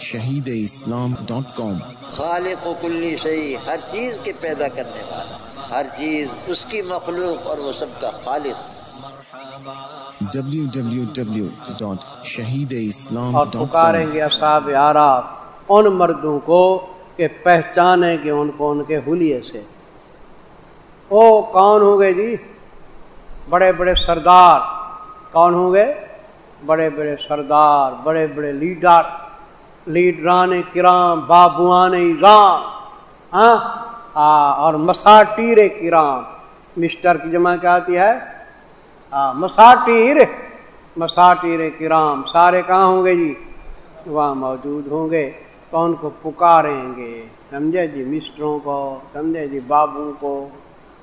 شہید اسلام ڈاٹ کام۔ خالق و کلی شہی ہر چیز کے پیدا کرنے والا ہر چیز اس کی مخلوق اور وہ سب کا خالق۔ شہید اسلام اور پکاریں گے اصحاب آراب ان مردوں کو کہ پہچانیں گے ان کو ان کے حلیے سے۔ او کون ہوں گے جی؟ بڑے بڑے سردار۔ کون ہوں گے؟ بڑے بڑے سردار بڑے بڑے لیڈر۔ لیڈران کرام، بابوان ایزام ہاں؟ اور مساٹیر کرام۔ مسٹر کی جمع کیا آتی ہے؟ مساٹیر مساٹیر کرام۔ سارے کہاں ہوں گے جی؟ وہاں موجود ہوں گے۔ تو ان کو پکاریں گے؟ سمجھے جی مسٹروں کو، سمجھے جی بابو کو۔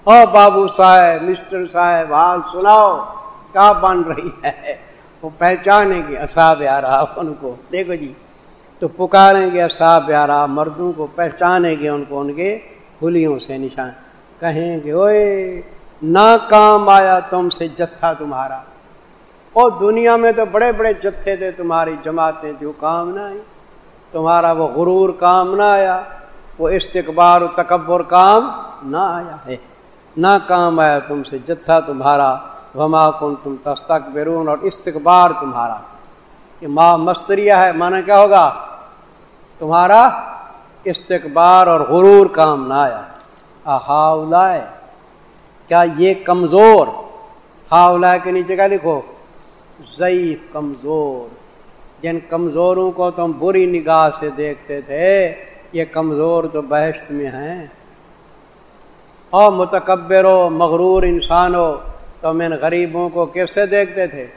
او بابو صاحب، مسٹر صاحب، حال سناؤ، کیا بن رہی ہے؟ وہ پہچانیں گے اصاب یارا ان کو۔ دیکھو جی تو پکاریں گے اصاب یارا مردوں کو پہچانیں گے ان کو، ان کے پھلیوں سے نشان۔ کہیں گے اوے نہ کام آیا تم سے جتھا تمہارا۔ او دنیا میں تو بڑے بڑے جتھے تھے، تمہاری جماعتیں جو کام نہ آئی تمہارا وہ غرور کام نہ آیا، وہ استقبار و تکبر کام نہ آیا ہے۔ نہ کام آیا تم سے جتھا تمہارا، وما کن تم تستک بیرون اور استقبار تمہارا۔ کہ ماں مستریا ہے مانا کیا ہوگا؟ تمہارا استقبار اور غرور کام نہ آیا۔ ہاؤ کیا یہ کمزور؟ ہاؤ کے نیچے کیا لکھو؟ ضعیف کمزور۔ جن کمزوروں کو تم بری نگاہ سے دیکھتے تھے، یہ کمزور تو بحث میں ہیں۔ اور متکبر و مغرور انسان ہو تم ان غریبوں کو کیسے دیکھتے تھے؟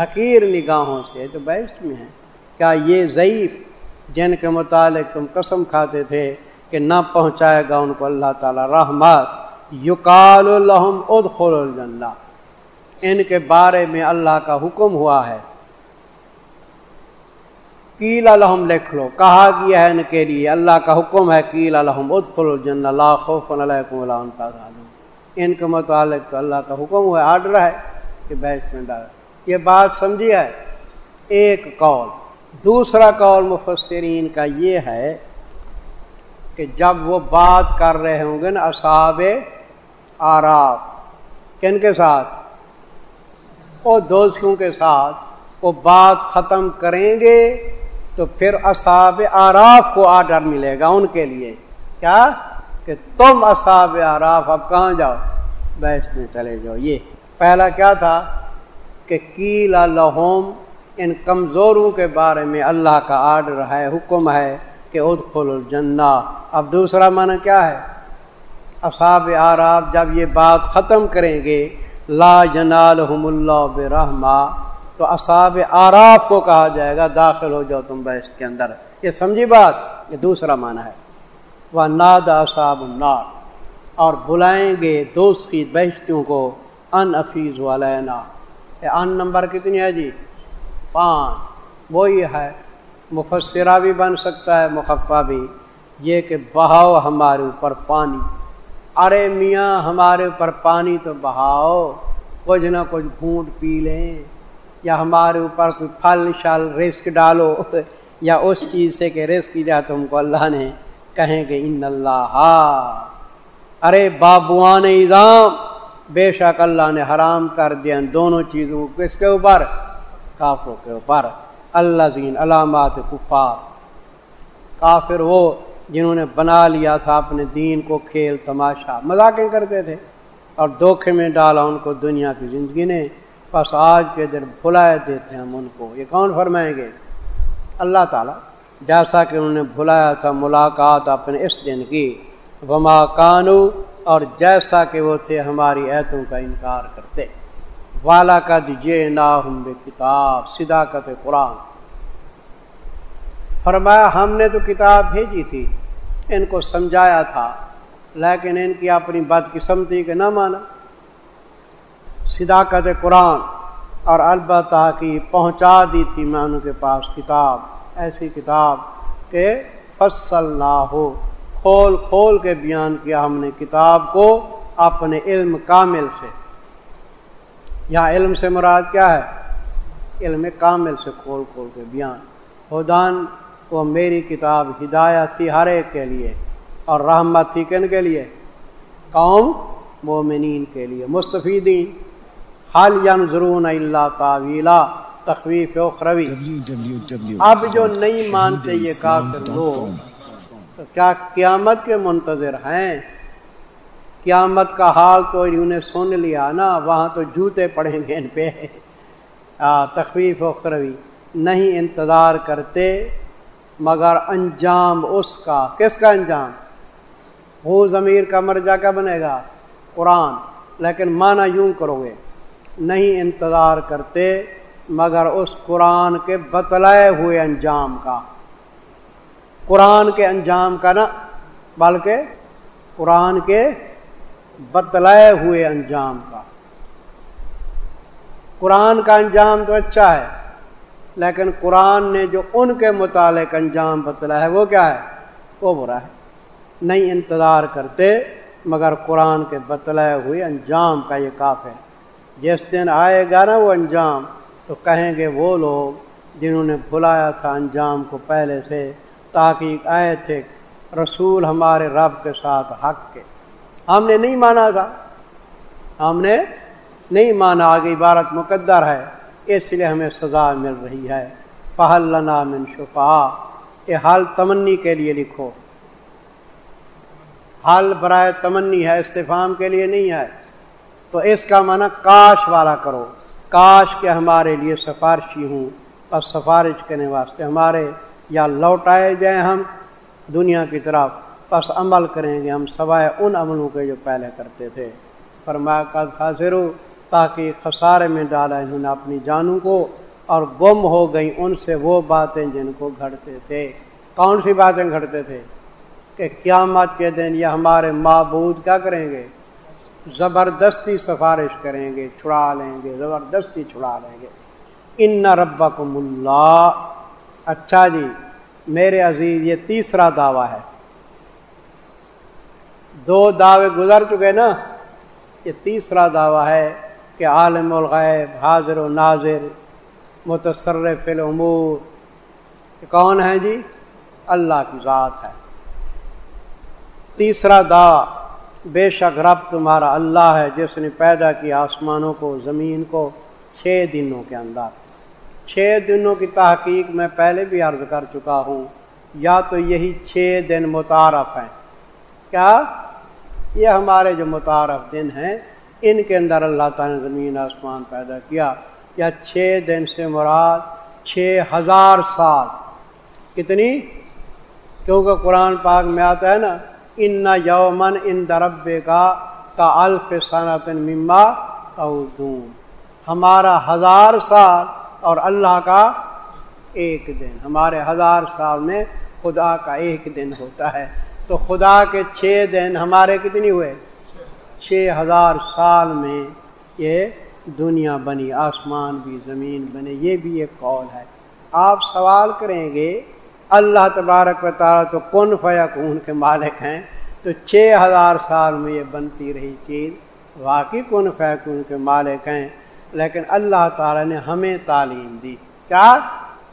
حقیر نگاہوں سے تو بیسٹ میں ہیں۔ کیا یہ ضعیف جن کے متعلق تم قسم کھاتے تھے کہ نہ پہنچائے گا ان کو اللہ تعالی رحمت۔ یقال الحم ادخل الجنہ۔ ان کے بارے میں اللہ کا حکم ہوا ہے۔ کیل الحم لکھ لو۔ کہا گیا ہے ان کے لیے۔ اللہ کا حکم ہے کیل الحم ادخل الجنہ۔ لا خوف علیکم ولا انتم ان کے متعلق تو اللہ کا حکم ہوا آرڈر ہے کہ بحث میں دار یہ بات سمجھی ہے۔ ایک قول۔ دوسرا قول مفسرین کا یہ ہے کہ جب وہ بات کر رہے ہوں گے نا اصاب آراف، کن کے ساتھ؟ وہ دوستوں کے ساتھ۔ وہ بات ختم کریں گے تو پھر اصاب آراف کو آرڈر ملے گا ان کے لیے۔ کیا؟ کہ تم اصاب آراف، اب کہاں جاؤ؟ بحث میں چلے جاؤ۔ یہ پہلا کیا تھا؟ کہ کیلا لہوم ان کمزوروں کے بارے میں اللہ کا آرڈر ہے، حکم ہے کہ ادخل الجنہ۔ اب دوسرا معنی کیا ہے؟ اصاب آراب جب یہ بات ختم کریں گے، لا جنال اللہ برحما تو اصاب آراف کو کہا جائے گا، داخل ہو جاؤ تم بحث کے اندر۔ یہ سمجھی بات؟ یہ دوسرا معنی ہے۔ وہ ناد اصاب النار، اور بلائیں گے دوست کی بہشتیوں کو، ان افیز والینا ان نمبر کتنی ہے جی؟ پانچ وہی ہے، مفسرہ بھی بن سکتا ہے، مخفہ بھی۔ یہ کہ بہاؤ ہمارے اوپر پانی۔ ارے میاں، ہمارے اوپر پانی تو بہاؤ۔ کچھ نہ کچھ گھونٹ پی لیں۔ یا ہمارے اوپر کوئی پھل، شل رسک ڈالو۔ یا اس چیز سے کہ رسک دیا تم کو اللہ نے کہیں گے ان اللہ۔ ارے بابوان نظام بے شک اللہ نے حرام کر دیا۔ دونوں چیزوں کس کے اوپر؟ کافروں کے اوپر اللہ زین علامات کفار، کافر وہ جنہوں نے بنا لیا تھا اپنے دین کو کھیل تماشا، مذاقیں کرتے تھے اور دھوکھے میں ڈالا ان کو دنیا کی زندگی نے۔ بس آج کے دن بھلائے دیتے ہیں ہم ان کو۔ یہ کون فرمائیں گے؟ اللہ تعالیٰ، جیسا کہ انہوں نے بھلایا تھا ملاقات اپنے اس دن کی، وما کانو اور جیسا کہ وہ تھے ہماری ایتوں کا انکار کرتے۔ والا کا دیجیے نا ہم کتاب صداقت قرآن۔ فرمایا، ہم نے تو کتاب بھیجی تھی، ان کو سمجھایا تھا، لیکن ان کی اپنی بد قسمتی کے نہ مانا۔ صداقت قرآن، اور البتہ کی پہنچا دی تھی میں ان کے پاس کتاب، ایسی کتاب کہ فصل نہ ہو کھول کھول کے بیان کیا ہم نے کتاب کو اپنے علم کامل سے۔ یا علم سے مراد کیا ہے؟ علم کامل سے کھول کھول کے بیان۔ خدان وہ میری کتاب ہدایت تھی ہر ایک کے لیے اور رحمت تھی کن کے لیے؟ قوم مومنین کے لیے۔ مستفیدین حال ضرون اللہ تعویلا تخویف اخروی۔ اب جو نہیں مانتے یہ کافر لوگ، تو کیا قیامت کے منتظر ہیں؟ قیامت کا حال تو انہیں سن لیا نا، وہاں تو جوتے پڑیں گے ان پہ۔ تخویف اخروی۔ نہیں انتظار کرتے، مگر انجام اس کا۔ کس کا انجام؟ وہ ضمیر کا مرجع کا بنے گا، قرآن۔ لیکن مانا یوں کرو گے، نہیں انتظار کرتے، مگر اس قرآن کے بتلائے ہوئے انجام کا۔ قرآن کے انجام کا نا، بلکہ قرآن کے بتلائے ہوئے انجام کا۔ قرآن کا انجام تو اچھا ہے، لیکن قرآن نے جو ان کے متعلق انجام بتلا ہے وہ کیا ہے؟ وہ برا ہے۔ نہیں انتظار کرتے، مگر قرآن کے بتلائے ہوئے انجام کا یہ کافر۔ جس دن آئے گا نا وہ انجام، تو کہیں گے وہ لوگ جنہوں نے بلایا تھا انجام کو پہلے سے، تاکہ آئے تھے رسول ہمارے رب کے ساتھ حق کے۔ ہم نے نہیں مانا تھا۔ ہم نے نہیں مانا آگے عبارت مقدر ہے، اس لیے ہمیں سزا مل رہی ہے۔ فہل لنا من شفا یہ حال تمنی کے لیے لکھو۔ حال برائے تمنی ہے استفام کے لیے نہیں ہے۔ تو اس کا معنی کاش والا کرو۔ کاش کے ہمارے لیے سفارشی ہوں۔ بس سفارش کرنے واسطے ہمارے یا لوٹائے جائیں ہم دنیا کی طرف۔ بس عمل کریں گے ہم، سوائے ان عملوں کے جو پہلے کرتے تھے۔ فرمایا، قد حاضر ہو تاکہ خسارے میں ڈالا انہوں نے اپنی جانوں کو، اور گم ہو گئی ان سے وہ باتیں جن کو گھڑتے تھے۔ کون سی باتیں گھڑتے تھے؟ کہ قیامت کے دن یہ ہمارے معبود کیا کریں گے؟ زبردستی سفارش کریں گے، چھڑا لیں گے، زبردستی چھڑا لیں گے۔ ان ربا کو ملا اچھا جی میرے عزیز، یہ تیسرا دعویٰ ہے۔ دو دعوے گزر چکے نا، یہ تیسرا دعویٰ ہے کہ عالم الغیب، حاضر و ناظر، متصرف العمور کون ہے جی؟ اللہ کی ذات ہے۔ تیسرا دا بے شک رب تمہارا اللہ ہے، جس نے پیدا کیا آسمانوں کو، زمین کو چھ دنوں کے اندر۔ چھ دنوں کی تحقیق میں پہلے بھی عرض کر چکا ہوں، یا تو یہی چھ دن متعارف ہیں۔ کیا؟ یہ ہمارے جو متعارف دن ہیں، ان کے اندر اللہ تعالیٰ نے زمین آسمان پیدا کیا۔ یا چھ دن سے مراد چھ ہزار سال۔ کتنی؟ کیونکہ قرآن پاک میں آتا ہے نا، ان نہ یومن ان دربے کا کا الف صنعت مما تعدون ہمارا ہزار سال اور اللہ کا ایک دن۔ ہمارے ہزار سال میں خدا کا ایک دن ہوتا ہے۔ تو خدا کے چھ دن ہمارے کتنی ہوئے؟ چھ ہزار سال میں یہ دنیا بنی، آسمان بھی، زمین بنے، یہ بھی ایک قول ہے۔ آپ سوال کریں گے، اللہ تبارک و تعالیٰ تو کن فیا کن کے مالک ہیں۔ تو چھ ہزار سال میں یہ بنتی رہی چیز، واقعی کن فیکن کے مالک ہیں۔ لیکن اللہ تعالیٰ نے ہمیں تعلیم دی۔ کیا؟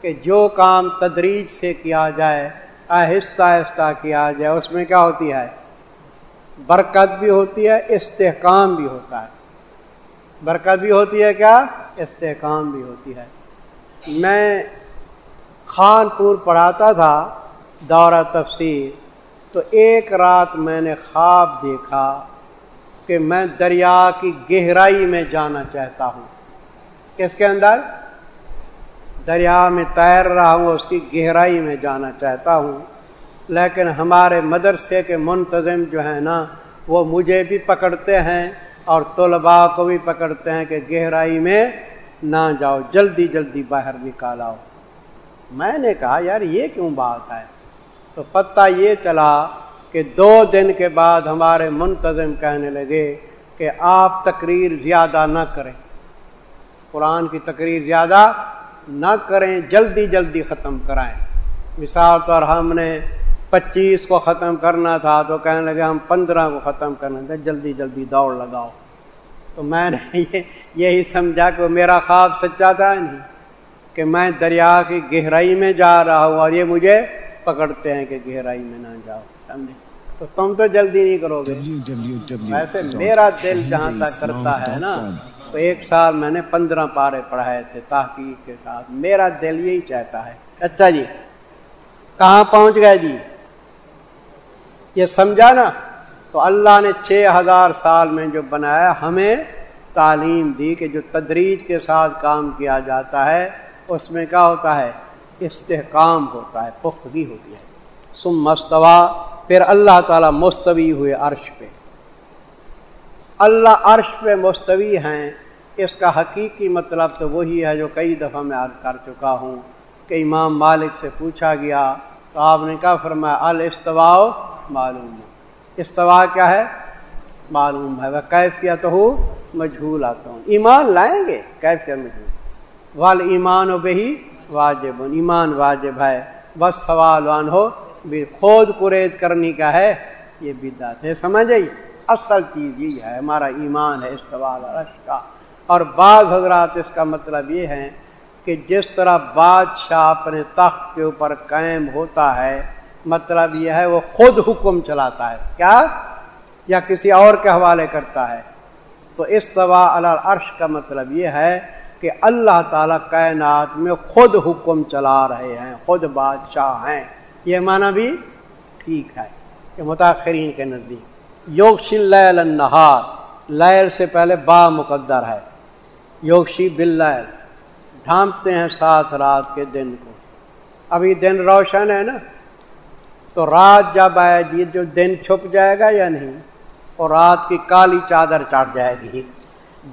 کہ جو کام تدریج سے کیا جائے آہستہ آہستہ کیا جائے، اس میں کیا ہوتی ہے؟ برکت بھی ہوتی ہے، استحکام بھی ہوتا ہے۔ برکت بھی ہوتی ہے کیا؟ استحکام بھی ہوتی ہے۔ میں خان پور پڑھاتا تھا دورہ تفسیر، تو ایک رات میں نے خواب دیکھا کہ میں دریا کی گہرائی میں جانا چاہتا ہوں۔ کس کے اندر؟ دریا میں تیر رہا ہوں، اس کی گہرائی میں جانا چاہتا ہوں۔ لیکن ہمارے مدرسے کے منتظم جو ہیں نا، وہ مجھے بھی پکڑتے ہیں اور طلباء کو بھی پکڑتے ہیں کہ گہرائی میں نہ جاؤ، جلدی جلدی باہر نکالاؤ میں نے کہا، یار یہ کیوں بات ہے؟ تو پتہ یہ چلا کہ دو دن کے بعد ہمارے منتظم کہنے لگے کہ آپ تقریر زیادہ نہ کریں۔ قرآن کی تقریر زیادہ نہ کریں جلدی جلدی ختم کرائیں۔ مثال طور ہم نے پچیس کو ختم کرنا تھا تو کہنے لگے ہم پندرہ کو ختم کرنا تھا جلدی جلدی دوڑ لگاؤ۔ تو میں نے یہ یہی سمجھا کہ میرا خواب سچا تھا نہیں؟ کہ میں دریا کی گہرائی میں جا رہا ہوں اور یہ مجھے پکڑتے ہیں کہ گہرائی میں نہ جاؤ سمجھے؟ تو تم تو جلدی نہیں کرو گے۔ ویسے میرا دل جہاں تک کرتا ہے نا تو ایک سال میں نے پندرہ پارے پڑھائے تھے تحقیق کے ساتھ۔ میرا دل یہی چاہتا ہے۔ اچھا جی کہاں پہنچ گئے جی؟ یہ سمجھا نا؟ تو اللہ نے چھ ہزار سال میں جو بنایا، ہمیں تعلیم دی کہ جو تدریج کے ساتھ کام کیا جاتا ہے، اس میں کیا ہوتا ہے؟ استحکام ہوتا ہے، پختگی ہوتی ہے۔ سم مستوا پھر اللہ تعالیٰ مستوی ہوئے عرش پہ۔ اللہ عرش پہ مستوی ہیں۔ اس کا حقیقی مطلب تو وہی ہے جو کئی دفعہ میں عرض کر چکا ہوں کہ امام مالک سے پوچھا گیا تو آپ نے کہا فرمایا الاستوا معلوم استوا کیا ہے؟ معلوم ہے۔ وہ کیفیت ہو مجھول آتا ہوں۔ ایمان لائیں گے؟ کیفیت مجھول۔ وال ایمان و بہی واجب ایمان واجب ہے۔ بس سوال وان ہو بھی کھود کرید کرنی کا ہے؟ یہ بدعت ہے۔ سمجھ آئی اصل چیز یہی ہے، ہمارا ایمان ہے استوال عرش کا اور بعض حضرات اس کا مطلب یہ ہے کہ جس طرح بادشاہ اپنے تخت کے اوپر قائم ہوتا ہے مطلب یہ ہے وہ خود حکم چلاتا ہے۔ کیا؟ یا کسی اور کے حوالے کرتا ہے۔ تو استوا عرش کا مطلب یہ ہے کہ اللہ تعالیٰ کائنات میں خود حکم چلا رہے ہیں، خود بادشاہ ہیں۔ یہ معنی بھی ٹھیک ہے کہ متاثرین کے نزدیک۔ یوگشی النہار لہر سے پہلے با مقدر ہے۔ یوگشی بل ڈھانپتے ہیں ساتھ رات کے دن کو۔ ابھی دن روشن ہے نا؟ تو رات جب آئے گی، جو دن چھپ جائے گا یا نہیں؟ اور رات کی کالی چادر چڑھ جائے گی۔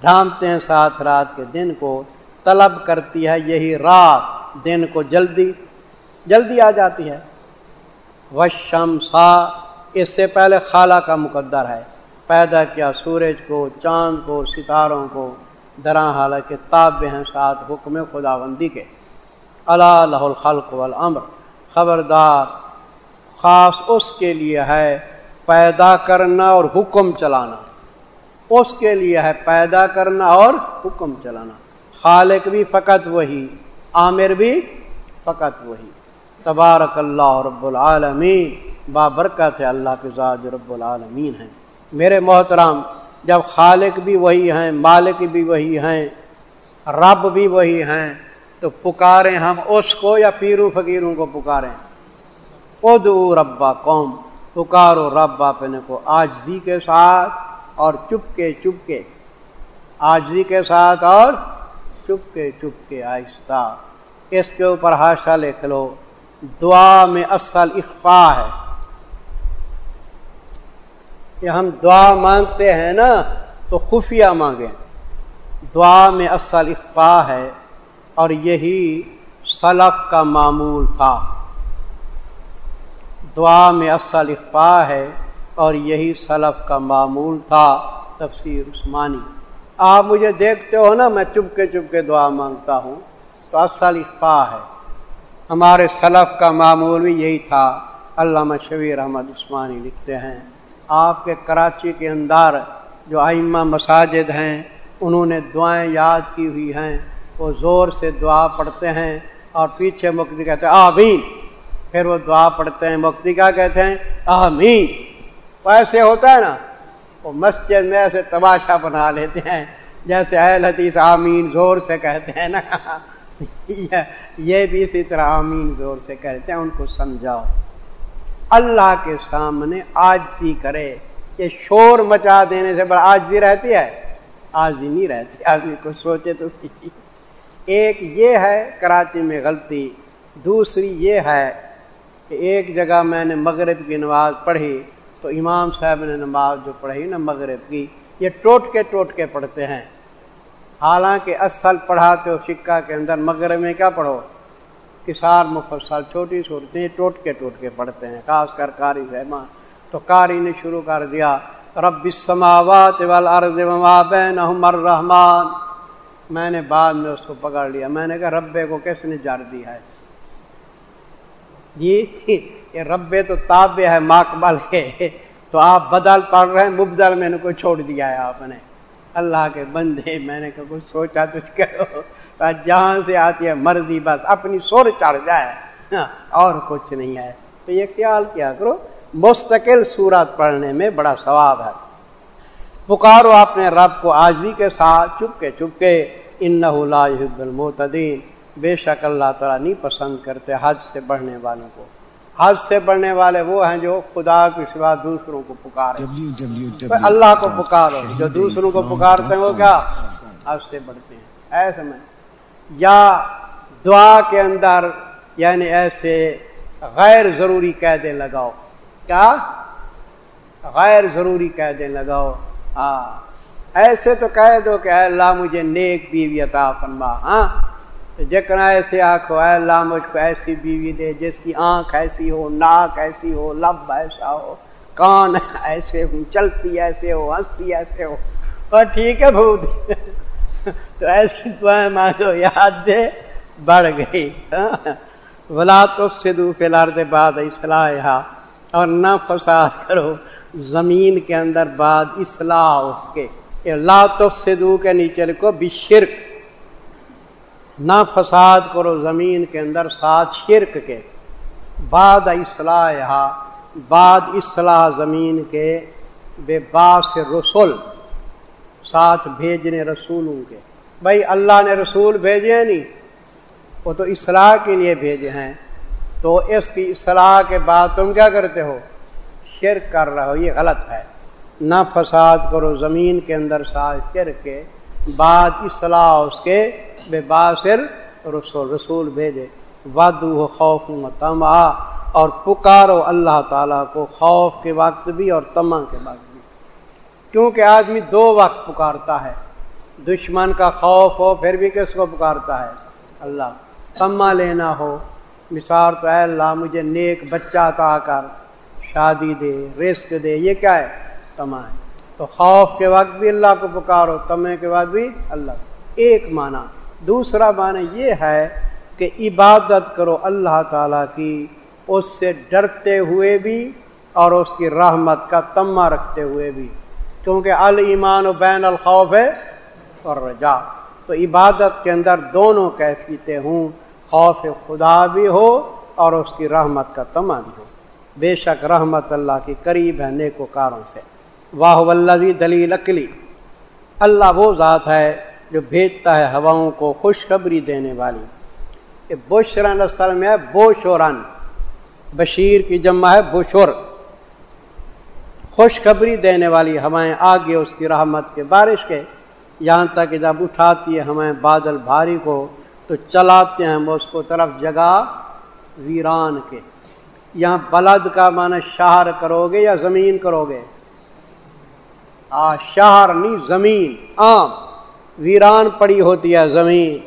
ڈھانپتے ہیں ساتھ رات کے دن کو۔ طلب کرتی ہے یہی رات، دن کو جلدی جلدی آ جاتی ہے۔ وشم سا اس سے پہلے خالہ کا مقدر ہے۔ پیدا کیا سورج کو، چاند کو، ستاروں کو۔ درا حالانکہ تاب ہیں ساتھ حکم خدا بندی کے اللہ الخلق والامر۔ خبردار، خاص اس کے لیے ہے پیدا کرنا اور حکم چلانا۔ اس کے لیے ہے پیدا کرنا اور حکم چلانا۔ خالق بھی فقط وہی، عامر بھی فقط وہی۔ تبارک اللہ رب العالمین۔ بابرکت اللہ کے ذات رب العالمین ہیں۔ میرے محترام جب خالق بھی وہی ہیں، مالک بھی وہی ہیں، رب بھی وہی ہیں، تو پکاریں ہم اس کو یا پیرو فقیروں کو پکاریں؟ ادو ربا قوم، پکارو رب اپنے کو آجزی کے ساتھ اور چپ کے چپ کے آجزی کے ساتھ اور چپ کے چپ کے آہستہ۔ اس کے اوپر حاشا لکھ لو۔ دعا میں اصل اخفا ہے۔ کہ ہم دعا مانگتے ہیں نا، تو خفیہ مانگیں۔ دعا میں اصل اخفا ہے اور یہی سلف کا معمول تھا۔ دعا میں اصل اخفا ہے اور یہی سلف کا معمول تھا۔ تفسیر عثمانی۔ آپ مجھے دیکھتے ہو نا، میں چپ کے چپ کے دعا مانگتا ہوں۔ تو اصل اخفا ہے۔ ہمارے سلف کا معمول بھی یہی تھا۔ علامہ شبیر احمد عثمانی لکھتے ہیں۔ آپ کے کراچی کے اندر جو آئمہ مساجد ہیں، انہوں نے دعائیں یاد کی ہوئی ہیں۔ وہ زور سے دعا پڑھتے ہیں اور پیچھے مقدی کہتے ہیں، آمین۔ پھر وہ دعا پڑھتے ہیں۔ مقدی کا کہتے ہیں؟ آمین۔ ایسے ہوتا ہے نا، وہ مسجد میں ایسے تماشا بنا لیتے ہیں۔ جیسے اہل حدیث آمین زور سے کہتے ہیں نا۔ یہ بھی اسی طرح آمین زور سے کہتے ہیں۔ ان کو سمجھاؤ۔ اللہ کے سامنے آجزی کرے۔ یہ شور مچا دینے سے بڑا آجزی رہتی ہے۔ آجزی نہیں رہتی۔ آدمی کو سوچے تو ایک یہ ہے کراچی میں غلطی، دوسری یہ ہے کہ ایک جگہ میں نے مغرب کی نماز پڑھی تو امام صاحب نے نماز جو پڑھی نا مغرب کی، یہ ٹوٹ کے ٹوٹ کے پڑھتے ہیں۔ حالانکہ اصل پڑھاتے ہو سکہ کے اندر مغرب میں کیا پڑھو؟ کسار مفصل، چھوٹی صورتیں ٹوٹ کے ٹوٹ کے پڑھتے ہیں، خاص کر کاری رحمان تو کاری نے شروع کر دیا، رب السماوات والارض وما بینہم الرحمن۔ میں نے بعد میں اس کو پکڑ لیا، میں نے کہا، ربے کو کس نے جار دیا ہے؟ جی یہ ربے تو تابع ہے ماکبل ہے۔ تو آپ بدل پڑھ رہے ہیں، مبدل میں نے کو چھوڑ دیا ہے آپ نے۔ اللہ کے بندے، میں نے کہا کچھ سوچا تو کرو۔ جہاں سے آتی ہے مرضی، بس اپنی سر چڑھ جائے۔ ہاں، اور کچھ نہیں ہے۔ تو یہ خیال کیا کرو، مستقل صورت پڑھنے میں بڑا ثواب ہے۔ پکارو اپنے رب کو آزی کے ساتھ چپ کے چپ کے ان حد سے بڑھنے والے وہ ہیں جو خدا کے سوا دوسروں کو پکارے۔ اللہ کو پکارو جو دوسروں کو پکارتے ہیں وہ کیا؟ حد سے بڑھتے ہیں۔ ایسے میں یا دعا کے اندر یعنی ایسے غیر ضروری قیدیں لگاؤ۔ کیا؟ غیر ضروری قیدیں لگاؤ۔ ہاں ایسے تو کہہ دو کہ اللہ مجھے نیک بیوی عطا فرما۔ ہاں تو جکنا ایسے آنکھ ہو اے اللہ مجھ کو ایسی بیوی دے، جس کی آنکھ ایسی ہو، ناک ایسی ہو، لب ایسا ہو، کان ایسے ہو چلتی ایسے ہو، ہنستی ایسے ہو۔ اور ٹھیک ہے بھوت۔ تو ایسی دعائیں مانگو، یاد سے بڑھ گئی۔ ولا تو سدو فی بعد اصلاح اور نہ فساد کرو، زمین کے اندر بعد اصلاح اس کے۔ لا تفسدو کے نیچے لکھو، بشرک۔ نہ فساد کرو زمین کے اندر، ساتھ شرک کے۔ بعد اصلاح بعد اصلاح زمین کے بے باس رسول، ساتھ بھیجنے رسولوں کے۔ بھائی، اللہ نے رسول بھیجے ہیں نہیں، وہ تو اصلاح کے لیے بھیجے ہیں۔ تو اس کی اصلاح کے بعد تم کیا کرتے ہو؟ شرک کر رہے ہو، یہ غلط ہے۔ نہ فساد کرو زمین کے اندر، ساتھ شرک کے۔ بعد اصلاح اس کے بے باصر، رسول رسول بھیجے۔ وادو خوف تما اور پکارو اللہ تعالیٰ کو خوف کے وقت بھی اور تما کے وقت بھی۔ کیونکہ آدمی دو وقت پکارتا ہے، دشمن کا خوف ہو، پھر بھی کس کو پکارتا ہے؟ اللہ۔ تما لینا ہو۔ مثال تو اے اللہ، مجھے نیک بچہ عطا کر، شادی دے، رزق دے، یہ کیا ہے؟ تما ہے۔ تو خوف کے وقت بھی اللہ کو پکارو تمے کے بعد بھی اللہ۔ ایک معنی۔ دوسرا معنی یہ ہے کہ عبادت کرو اللہ تعالیٰ کی، اس سے ڈرتے ہوئے بھی اور اس کی رحمت کا تما رکھتے ہوئے بھی۔ کیونکہ المان و بین الخوف ہے اور رجا تو عبادت کے اندر دونوں کیفیتیں ہوں۔ خوف خدا بھی ہو اور اس کی رحمت کا تما بھی ہو۔ بے شک رحمت اللہ کی قریب ہے نیک و کاروں سے۔ واہ ولزی دلیل اکلی۔ اللہ وہ ذات ہے جو بھیجتا ہے ہواؤں کو خوشخبری دینے والی۔ یہ بشرن اصل میں ہے بوشورن بشیر کی جمع ہے بشور خوشخبری دینے والی ہوائیں آگے اس کی رحمت کے بارش کے۔ یہاں تک کہ جب اٹھاتی ہے ہمیں بادل بھاری کو، تو چلاتے ہیں ہم اس کو طرف جگہ ویران کے۔ یہاں بلد کا معنی شہر کرو گے یا زمین کرو گے آ، شہر نہیں، زمین عام ویران پڑی ہوتی ہے زمین،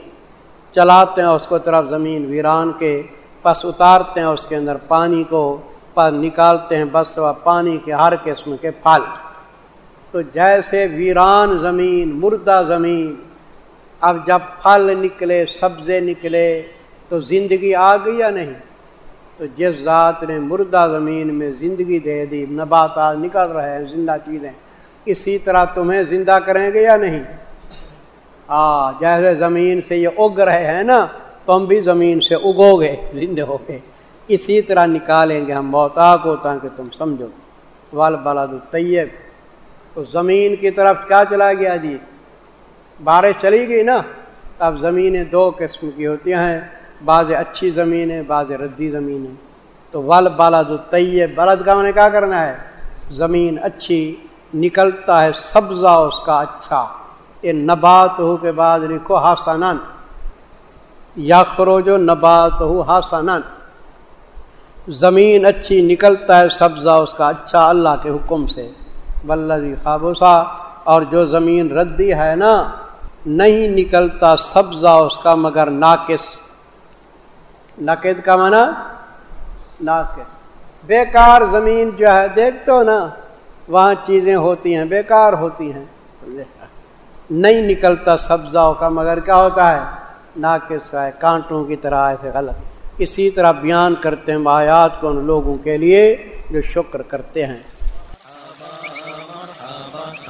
چلاتے ہیں اس کو طرف زمین ویران کے، پس اتارتے ہیں اس کے اندر پانی کو، پس نکالتے ہیں بس پانی کے ہر قسم کے پھل۔ تو جیسے ویران زمین، مردہ زمین، اب جب پھل نکلے، سبزے نکلے، تو زندگی آ گئی یا نہیں؟ تو جس ذات نے مردہ زمین میں زندگی دے دی، نباتات نکل رہے ہیں، زندہ چیزیں، اسی طرح تمہیں زندہ کریں گے یا نہیں؟ آ جیسے زمین سے یہ اگ رہے ہیں نا تم بھی زمین سے اگو گے زندے ہو گے۔ اسی طرح نکالیں گے ہم موتا کو تاکہ تم سمجھو۔ وال بلاد طیب تو زمین کی طرف کیا چلا گیا جی؟ بارش چلی گئی نا۔ اب زمینیں دو قسم کی ہوتی ہیں۔ بعض اچھی زمینیں بعض ردی زمینیں تو ول بالا جو طیب بلد کا انہیں کیا کرنا ہے؟ زمین اچھی، نکلتا ہے، سبزہ اس کا اچھا۔ یہ نبات ہو کے بعد لکھو ہاسنن یا خروجو نبات ہو ہاسنن زمین اچھی نکلتا ہے سبزہ اس کا اچھا اللہ کے حکم سے۔ بلدی خابوسا اور جو زمین ردی ہے نا، نہیں نکلتا سبزہ اس کا مگر ناقص۔ نقد کا منع ناقص۔ بیکار زمین جو ہے، دیکھ تو نا، وہاں چیزیں ہوتی ہیں، بیکار ہوتی ہیں۔ نہیں نکلتا سبزہ کا، مگر کیا ہوتا ہے؟ ناقص ہے، کانٹوں کی طرح ہے غلط۔ اسی طرح بیان کرتے ہیں آیات کو ان لوگوں کے لیے جو شکر کرتے ہیں۔